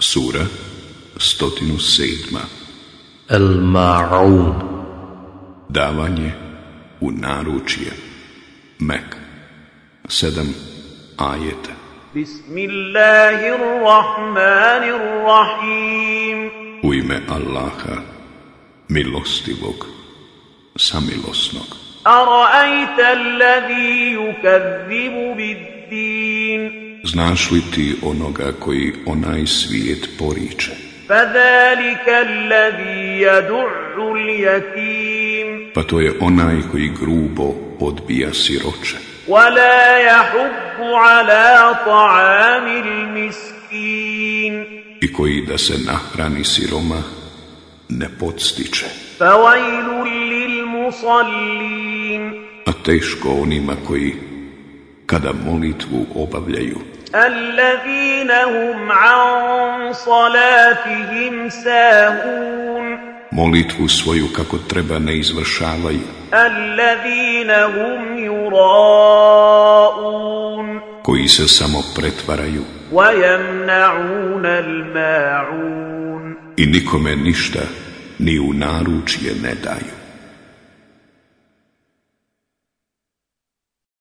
Sura 107. Al-Ma'un. Davanje u naručje. Mek. 7 ajeta. Bismillahirrahmanirrahim. U ime Allaha milostivog samilosnog. Ara'aita alladhi yukazzibu bid-din? znaš li ti onoga koji onaj svijet poriče? Pa to je onaj koji grubo odbija siroče. I koji da se nahrani siroma ne podstiče. A teško onima koji kada molitvu obavljaju. Molitvu svoju kako treba ne izvršavaju. Hum Koji se samo pretvaraju. I nikome ništa ni u naručje ne daju.